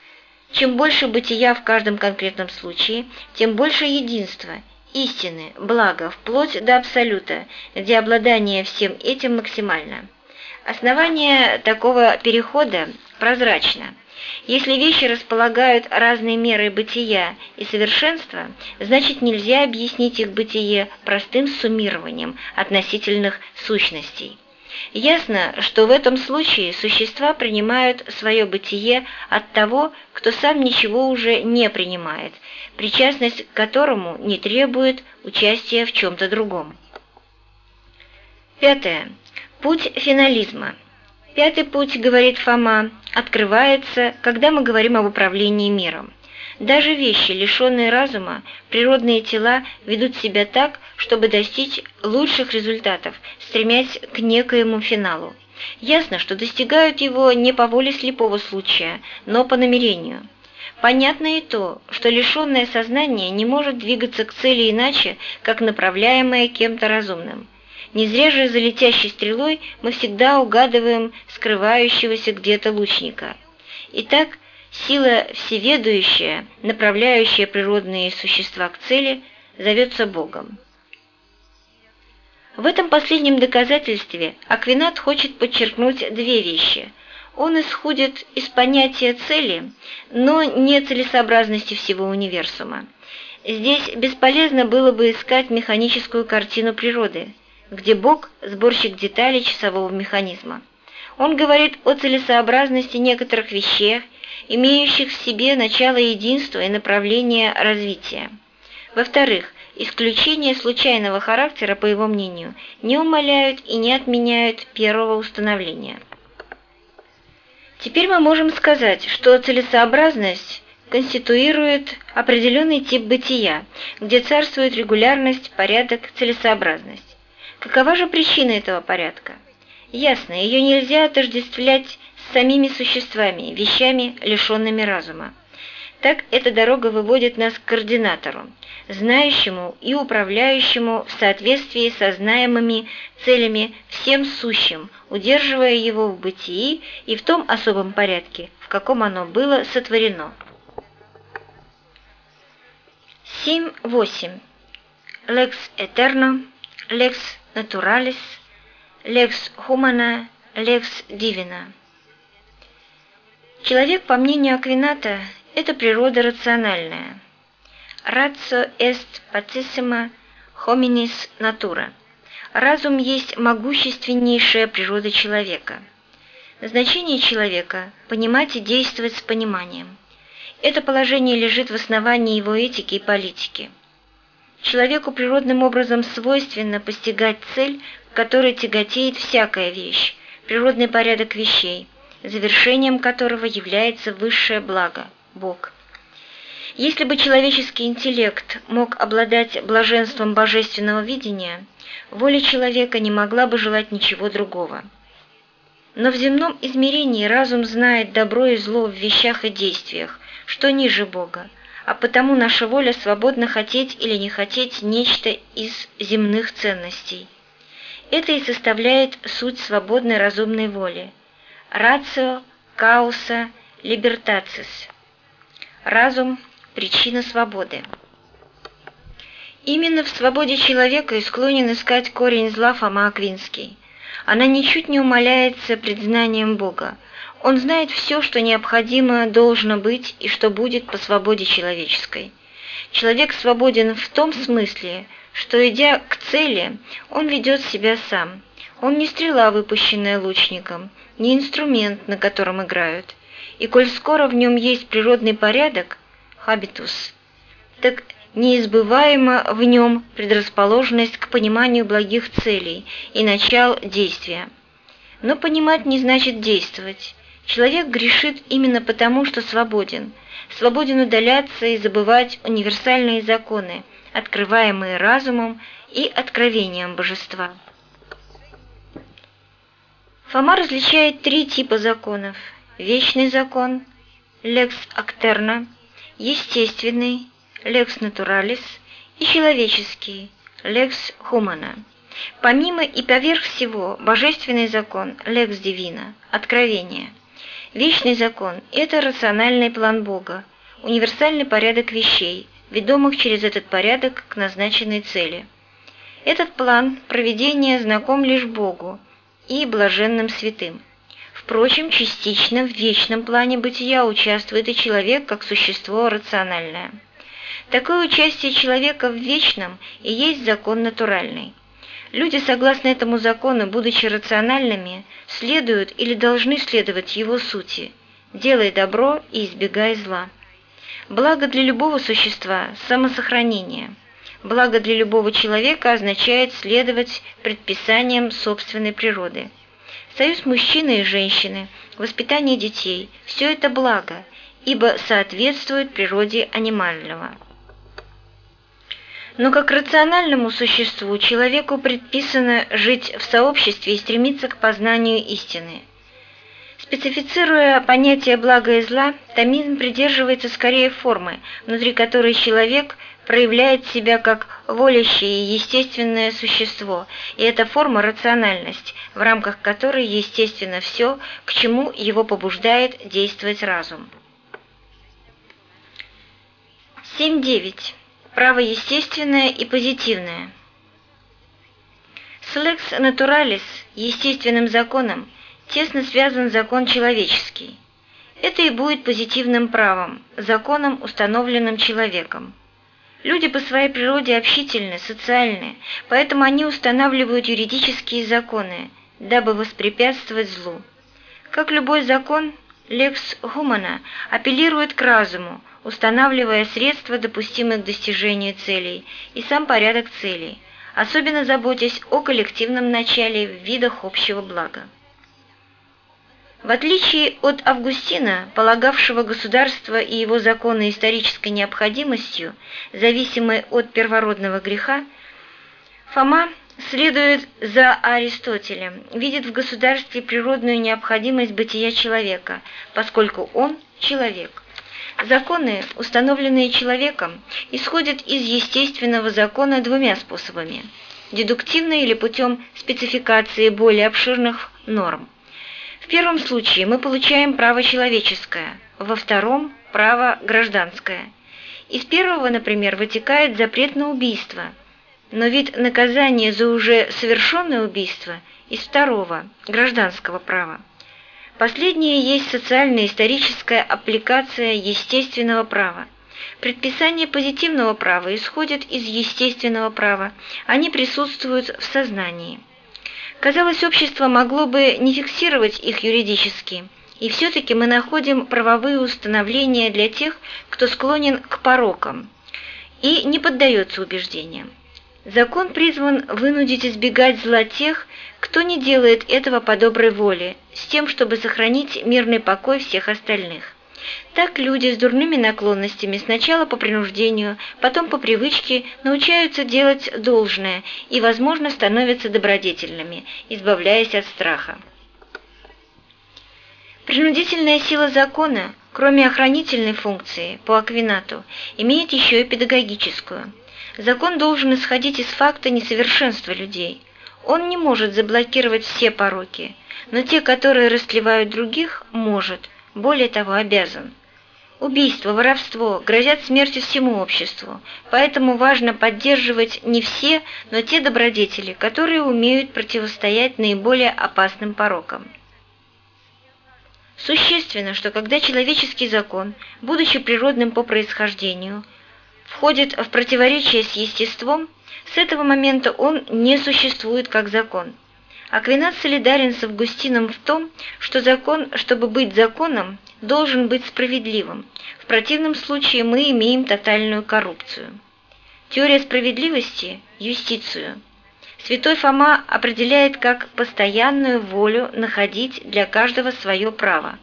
чем больше бытия в каждом конкретном случае, тем больше единства, истины, блага, вплоть до абсолюта, где обладание всем этим максимально. Основание такого перехода прозрачно. Если вещи располагают разной мерой бытия и совершенства, значит нельзя объяснить их бытие простым суммированием относительных сущностей. Ясно, что в этом случае существа принимают свое бытие от того, кто сам ничего уже не принимает, причастность к которому не требует участия в чем-то другом. Пятое. Путь финализма. Пятый путь, говорит Фома, открывается, когда мы говорим об управлении миром. Даже вещи, лишенные разума, природные тела ведут себя так, чтобы достичь лучших результатов, стремясь к некоему финалу. Ясно, что достигают его не по воле слепого случая, но по намерению. Понятно и то, что лишенное сознание не может двигаться к цели иначе, как направляемое кем-то разумным. Не зря же за летящей стрелой мы всегда угадываем скрывающегося где-то лучника. Итак, Сила всеведущая, направляющая природные существа к цели, зовется Богом. В этом последнем доказательстве Аквинат хочет подчеркнуть две вещи. Он исходит из понятия цели, но не целесообразности всего универсума. Здесь бесполезно было бы искать механическую картину природы, где Бог – сборщик деталей часового механизма. Он говорит о целесообразности некоторых вещей, имеющих в себе начало единства и направление развития. Во-вторых, исключения случайного характера, по его мнению, не умаляют и не отменяют первого установления. Теперь мы можем сказать, что целесообразность конституирует определенный тип бытия, где царствует регулярность, порядок, целесообразность. Какова же причина этого порядка? Ясно, ее нельзя отождествлять самими существами, вещами, лишенными разума. Так эта дорога выводит нас к координатору, знающему и управляющему в соответствии со знаемыми целями всем сущим, удерживая его в бытии и в том особом порядке, в каком оно было сотворено. 7.8. Lex eterno, lex naturalis, lex humana, lex divina. Человек, по мнению Аквината, это природа рациональная. Ratio est pacissima hominis natura. Разум есть могущественнейшая природа человека. Назначение человека – понимать и действовать с пониманием. Это положение лежит в основании его этики и политики. Человеку природным образом свойственно постигать цель, к которой тяготеет всякая вещь, природный порядок вещей, завершением которого является высшее благо – Бог. Если бы человеческий интеллект мог обладать блаженством божественного видения, воля человека не могла бы желать ничего другого. Но в земном измерении разум знает добро и зло в вещах и действиях, что ниже Бога, а потому наша воля свободна хотеть или не хотеть нечто из земных ценностей. Это и составляет суть свободной разумной воли. Рацио, кауса, либертацис. Разум – причина свободы. Именно в свободе человека и склонен искать корень зла Фома Аквинский. Она ничуть не умаляется признанием Бога. Он знает все, что необходимо должно быть и что будет по свободе человеческой. Человек свободен в том смысле, что, идя к цели, он ведет себя сам. Он не стрела, выпущенная лучником, не инструмент, на котором играют. И коль скоро в нем есть природный порядок, хабитус, так неизбываема в нем предрасположенность к пониманию благих целей и начал действия. Но понимать не значит действовать. Человек грешит именно потому, что свободен. Свободен удаляться и забывать универсальные законы, открываемые разумом и откровением божества. Фома различает три типа законов. Вечный закон, лекс актерна, естественный, лекс натуралис и человеческий, лекс хумана. Помимо и поверх всего, божественный закон, лекс дивина, откровение. Вечный закон – это рациональный план Бога, универсальный порядок вещей, ведомых через этот порядок к назначенной цели. Этот план проведения знаком лишь Богу и блаженным святым. Впрочем, частично в вечном плане бытия участвует и человек как существо рациональное. Такое участие человека в вечном и есть закон натуральный. Люди, согласно этому закону, будучи рациональными, следуют или должны следовать его сути, делай добро и избегай зла. Благо для любого существа – самосохранение. Благо для любого человека означает следовать предписаниям собственной природы. Союз мужчины и женщины, воспитание детей – все это благо, ибо соответствует природе анимального. Но как рациональному существу человеку предписано жить в сообществе и стремиться к познанию истины. Специфицируя понятие блага и зла, томизм придерживается скорее формы, внутри которой человек проявляет себя как волящее и естественное существо, и эта форма – рациональность, в рамках которой естественно все, к чему его побуждает действовать разум. 7.9 право естественное и позитивное. С лекс натуралис, естественным законом, тесно связан закон человеческий. Это и будет позитивным правом, законом, установленным человеком. Люди по своей природе общительны, социальны, поэтому они устанавливают юридические законы, дабы воспрепятствовать злу. Как любой закон, лекс хумана апеллирует к разуму, устанавливая средства, допустимые к достижению целей, и сам порядок целей, особенно заботясь о коллективном начале в видах общего блага. В отличие от Августина, полагавшего государство и его законы исторической необходимостью, зависимой от первородного греха, Фома следует за Аристотелем, видит в государстве природную необходимость бытия человека, поскольку он – человек. Законы, установленные человеком, исходят из естественного закона двумя способами – дедуктивно или путем спецификации более обширных норм. В первом случае мы получаем право человеческое, во втором – право гражданское. Из первого, например, вытекает запрет на убийство, но вид наказания за уже совершенное убийство из второго – гражданского права. Последнее есть социально-историческая аппликация естественного права. Предписания позитивного права исходят из естественного права, они присутствуют в сознании. Казалось, общество могло бы не фиксировать их юридически, и все-таки мы находим правовые установления для тех, кто склонен к порокам и не поддается убеждениям. Закон призван вынудить избегать зла тех, кто не делает этого по доброй воле, с тем, чтобы сохранить мирный покой всех остальных. Так люди с дурными наклонностями сначала по принуждению, потом по привычке научаются делать должное и, возможно, становятся добродетельными, избавляясь от страха. Принудительная сила закона, кроме охранительной функции по Аквинату, имеет еще и педагогическую. Закон должен исходить из факта несовершенства людей – он не может заблокировать все пороки, но те, которые растлевают других, может, более того, обязан. Убийство, воровство грозят смертью всему обществу, поэтому важно поддерживать не все, но те добродетели, которые умеют противостоять наиболее опасным порокам. Существенно, что когда человеческий закон, будучи природным по происхождению, входит в противоречие с естеством, с этого момента он не существует как закон. Аквинат солидарен с Августином в том, что закон, чтобы быть законом, должен быть справедливым. В противном случае мы имеем тотальную коррупцию. Теория справедливости – юстицию. Святой Фома определяет как постоянную волю находить для каждого свое право.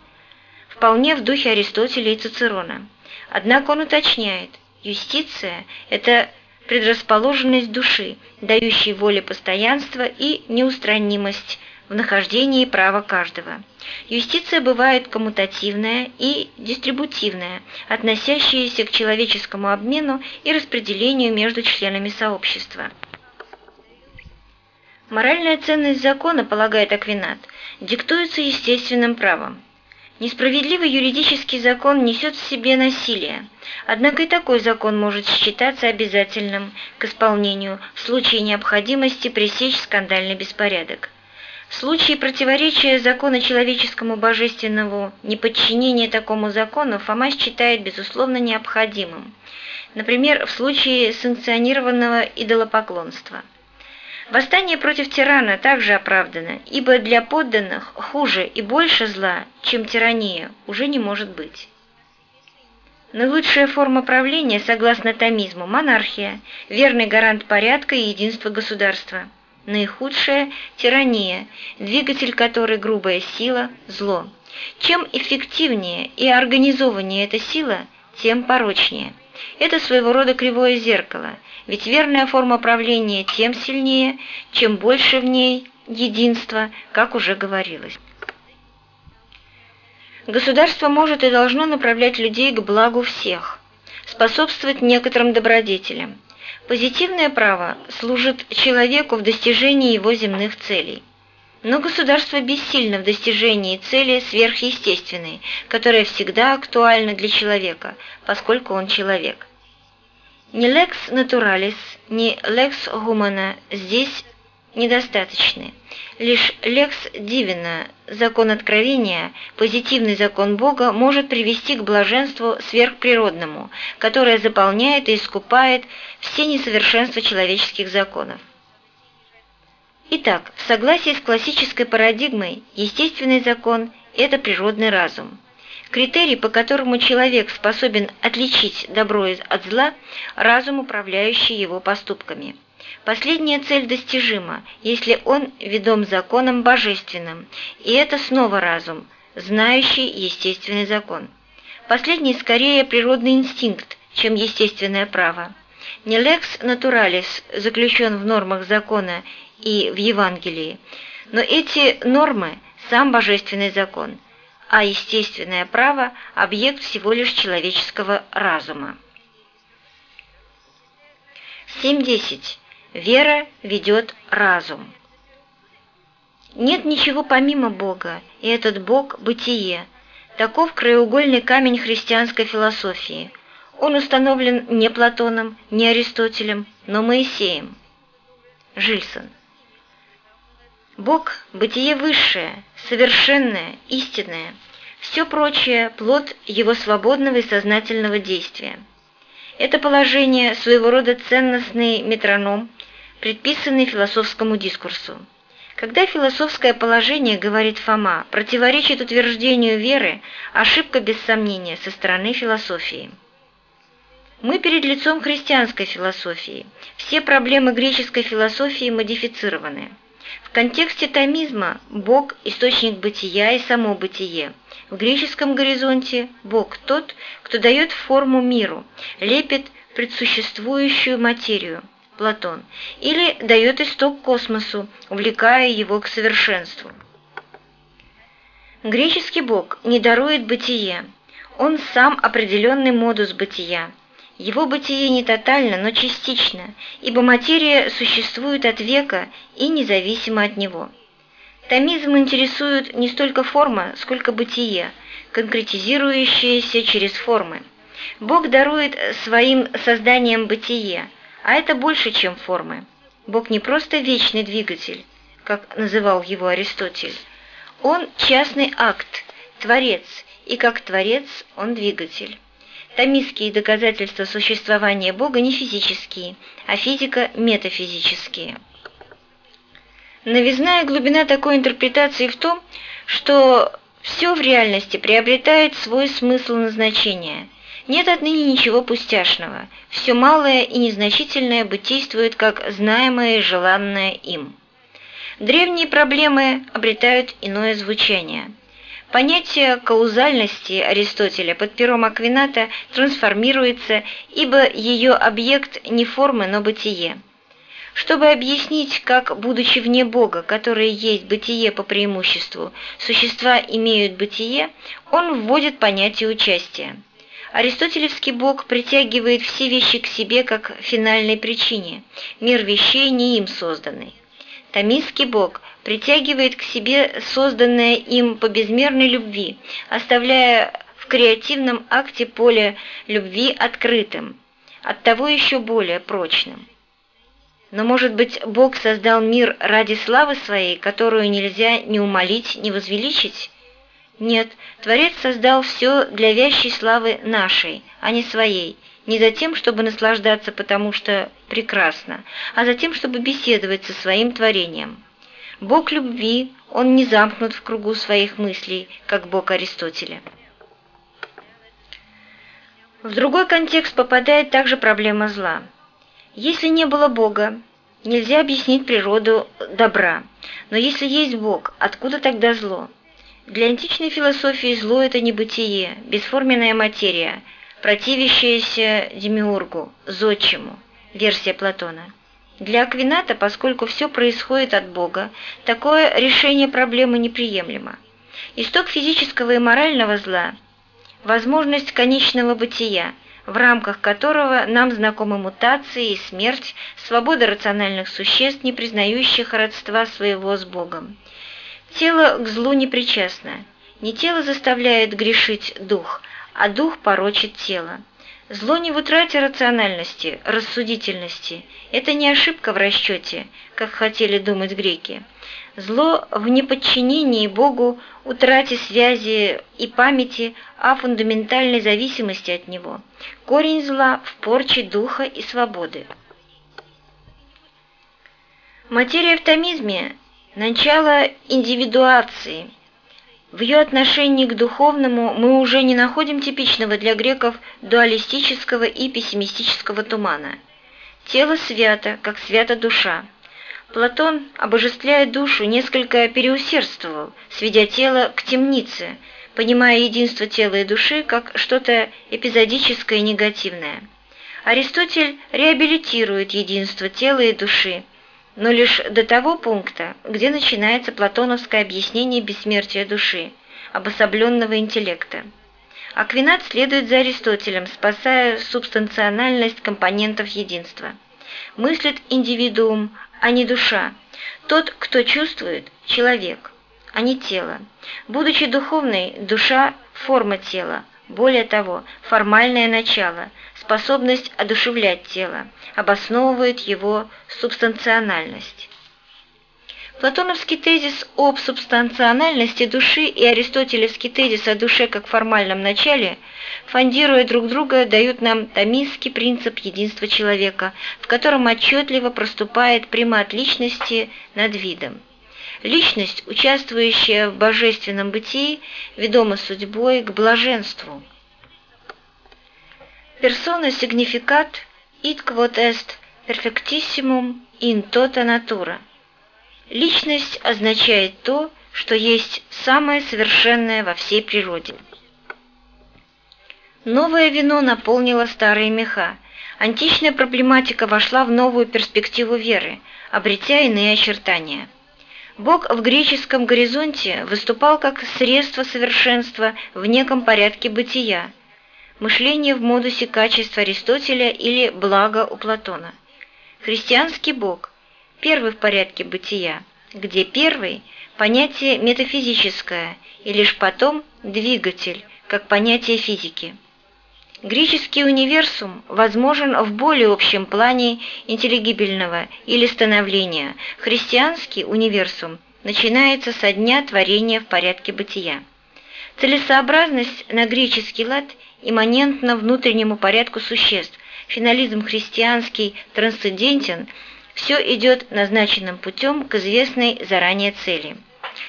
Вполне в духе Аристотеля и Цицерона. Однако он уточняет, юстиция – это предрасположенность души, дающей воле постоянства и неустранимость в нахождении права каждого. Юстиция бывает коммутативная и дистрибутивная, относящаяся к человеческому обмену и распределению между членами сообщества. Моральная ценность закона, полагает Аквинат, диктуется естественным правом. Несправедливый юридический закон несет в себе насилие, однако и такой закон может считаться обязательным к исполнению в случае необходимости пресечь скандальный беспорядок. В случае противоречия закона человеческому божественному неподчинения такому закону Фома считает безусловно необходимым, например, в случае санкционированного идолопоклонства. Восстание против тирана также оправдано, ибо для подданных хуже и больше зла, чем тирания, уже не может быть. Наилучшая форма правления, согласно томизму, монархия, верный гарант порядка и единства государства. Наихудшая – тирания, двигатель которой грубая сила – зло. Чем эффективнее и организованнее эта сила, тем порочнее. Это своего рода кривое зеркало, ведь верная форма правления тем сильнее, чем больше в ней единства, как уже говорилось. Государство может и должно направлять людей к благу всех, способствовать некоторым добродетелям. Позитивное право служит человеку в достижении его земных целей. Но государство бессильно в достижении цели сверхъестественной, которая всегда актуальна для человека, поскольку он человек. Ни lex naturalis, ни lex humana здесь недостаточны. Лишь lex divina, закон откровения, позитивный закон Бога, может привести к блаженству сверхприродному, которое заполняет и искупает все несовершенства человеческих законов. Итак, в согласии с классической парадигмой, естественный закон – это природный разум. Критерий, по которому человек способен отличить добро от зла – разум, управляющий его поступками. Последняя цель достижима, если он ведом законом божественным, и это снова разум, знающий естественный закон. Последний скорее природный инстинкт, чем естественное право. Не лекс натуралис заключен в нормах закона и в Евангелии, но эти нормы – сам божественный закон, а естественное право – объект всего лишь человеческого разума. 7.10. Вера ведет разум. Нет ничего помимо Бога, и этот Бог – бытие. Таков краеугольный камень христианской философии. Он установлен не Платоном, не Аристотелем, но Моисеем. Жильсон. Бог – бытие высшее, совершенное, истинное. Все прочее – плод его свободного и сознательного действия. Это положение – своего рода ценностный метроном, предписанный философскому дискурсу. Когда философское положение, говорит Фома, противоречит утверждению веры, ошибка без сомнения со стороны философии. Мы перед лицом христианской философии. Все проблемы греческой философии модифицированы. В контексте томизма Бог – источник бытия и само бытие. В греческом горизонте Бог – тот, кто дает форму миру, лепит предсуществующую материю – Платон, или дает исток космосу, увлекая его к совершенству. Греческий бог не дарует бытие, он сам определенный модус бытия. Его бытие не тотально, но частично, ибо материя существует от века и независимо от него. Томизм интересует не столько форма, сколько бытие, конкретизирующееся через формы. Бог дарует своим созданием бытие, а это больше, чем формы. Бог не просто вечный двигатель, как называл его Аристотель. Он частный акт, творец, и как творец он двигатель. Томистские доказательства существования Бога не физические, а физико-метафизические. Новизна и глубина такой интерпретации в том, что все в реальности приобретает свой смысл назначения – нет отныне ничего пустяшного, все малое и незначительное бытийствует как знаемое и желанное им. Древние проблемы обретают иное звучание. Понятие каузальности Аристотеля под пером Аквината трансформируется, ибо ее объект не формы, но бытие. Чтобы объяснить, как, будучи вне Бога, который есть бытие по преимуществу, существа имеют бытие, он вводит понятие участия. Аристотелевский Бог притягивает все вещи к себе как финальной причине, мир вещей не им созданный. Томистский Бог притягивает к себе созданное им по безмерной любви, оставляя в креативном акте поле любви открытым, оттого еще более прочным. Но, может быть, Бог создал мир ради славы своей, которую нельзя ни умолить, ни возвеличить? Нет, Творец создал все для вящей славы нашей, а не своей, не за тем, чтобы наслаждаться, потому что прекрасно, а за тем, чтобы беседовать со своим творением. Бог любви, он не замкнут в кругу своих мыслей, как Бог Аристотеля. В другой контекст попадает также проблема зла. Если не было Бога, нельзя объяснить природу добра. Но если есть Бог, откуда тогда зло? Для античной философии зло – это небытие, бесформенная материя, противящаяся демиургу, зодчему, версия Платона. Для Аквината, поскольку все происходит от Бога, такое решение проблемы неприемлемо. Исток физического и морального зла – возможность конечного бытия, в рамках которого нам знакомы мутации и смерть, свобода рациональных существ, не признающих родства своего с Богом. Тело к злу не причастно. Не тело заставляет грешить дух, а дух порочит тело. Зло не в утрате рациональности, рассудительности. Это не ошибка в расчете, как хотели думать греки. Зло в неподчинении Богу, утрате связи и памяти, а фундаментальной зависимости от Него. Корень зла в порче духа и свободы. Материя в томизме Начало индивидуации. В ее отношении к духовному мы уже не находим типичного для греков дуалистического и пессимистического тумана. Тело свято, как свята душа. Платон, обожествляя душу, несколько переусердствовал, сведя тело к темнице, понимая единство тела и души как что-то эпизодическое и негативное. Аристотель реабилитирует единство тела и души, но лишь до того пункта, где начинается платоновское объяснение бессмертия души, обособленного интеллекта. Аквинат следует за Аристотелем, спасая субстанциональность компонентов единства. Мыслит индивидуум, а не душа. Тот, кто чувствует – человек, а не тело. Будучи духовной, душа – форма тела, более того, формальное начало, способность одушевлять тело, обосновывает его субстанциональность. Платоновский тезис об субстанциональности души и аристотелевский тезис о душе как формальном начале, фондируя друг друга, дают нам томистский принцип единства человека, в котором отчетливо проступает примат личности над видом. Личность, участвующая в божественном бытии, ведома судьбой к блаженству. Persona significat id quod est perfectissimum in tota natura – Личность означает то, что есть самое совершенное во всей природе. Новое вино наполнило старые меха. Античная проблематика вошла в новую перспективу веры, обретя иные очертания. Бог в греческом горизонте выступал как средство совершенства в неком порядке бытия, мышление в модусе качества Аристотеля или блага у Платона. Христианский Бог – первый в порядке бытия, где первый – понятие метафизическое и лишь потом двигатель, как понятие физики. Греческий универсум возможен в более общем плане интеллигибельного или становления, христианский универсум начинается со дня творения в порядке бытия. Целесообразность на греческий лад имманентна внутреннему порядку существ, финализм христианский трансцендентен – все идет назначенным путем к известной заранее цели.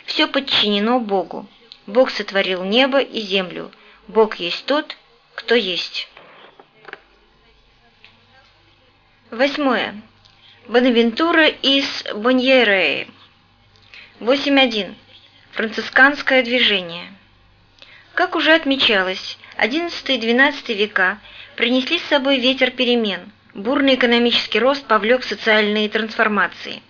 Все подчинено Богу. Бог сотворил небо и землю. Бог есть тот, кто есть. Восьмое. Бонавентура из Боньереи. 8.1. Францисканское движение. Как уже отмечалось, XI и XII века принесли с собой ветер перемен – бурный экономический рост повлек социальные трансформации.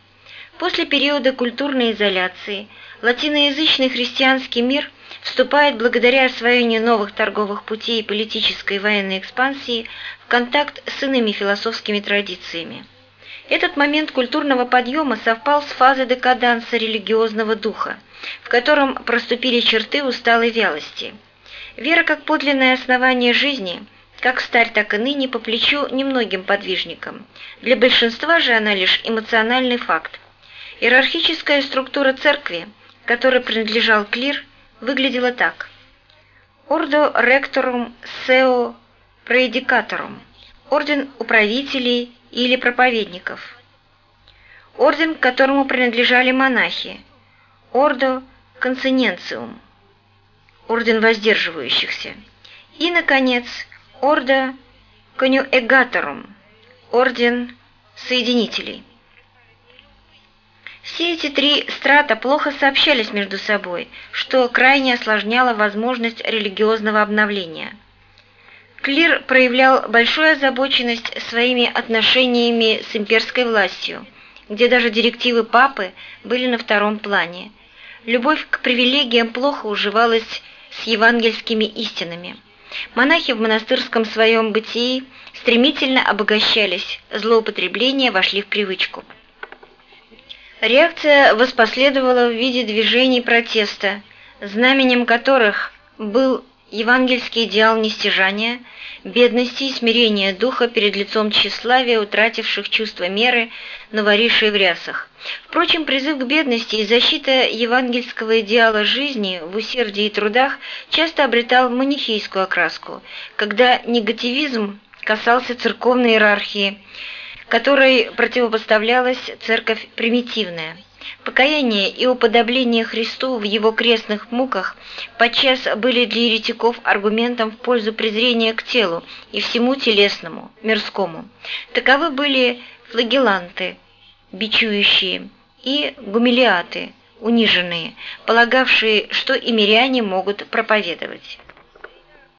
После периода культурной изоляции латиноязычный христианский мир вступает благодаря освоению новых торговых путей и политической и военной экспансии в контакт с иными философскими традициями. Этот момент культурного подъема совпал с фазой декаданса религиозного духа, в котором проступили черты усталой вялости. Вера как подлинное основание жизни – как старь, так и ныне по плечу немногим подвижникам. Для большинства же она лишь эмоциональный факт. Иерархическая структура церкви, которой принадлежал клир, выглядела так. Ордо ректорум сео проедикаторум – орден управителей или проповедников. Орден, к которому принадлежали монахи – ордо конциненциум – орден воздерживающихся. И, наконец, Орда Конюэгаторум, орден соединителей. Все эти три страта плохо сообщались между собой, что крайне осложняло возможность религиозного обновления. Клир проявлял большую озабоченность своими отношениями с имперской властью, где даже директивы папы были на втором плане. Любовь к привилегиям плохо уживалась с евангельскими истинами. Монахи в монастырском своем бытии стремительно обогащались, злоупотребления вошли в привычку. Реакция воспоследовала в виде движений протеста, знаменем которых был евангельский идеал нестяжания, бедности и смирения духа перед лицом тщеславия, утративших чувство меры, но варившей в рясах. Впрочем, призыв к бедности и защита евангельского идеала жизни в усердии и трудах часто обретал манихейскую окраску, когда негативизм касался церковной иерархии, которой противопоставлялась церковь примитивная. Покаяние и уподобление Христу в его крестных муках подчас были для еретиков аргументом в пользу презрения к телу и всему телесному, мирскому. Таковы были флагеланты, бичующие, и гумилиаты, униженные, полагавшие, что и миряне могут проповедовать.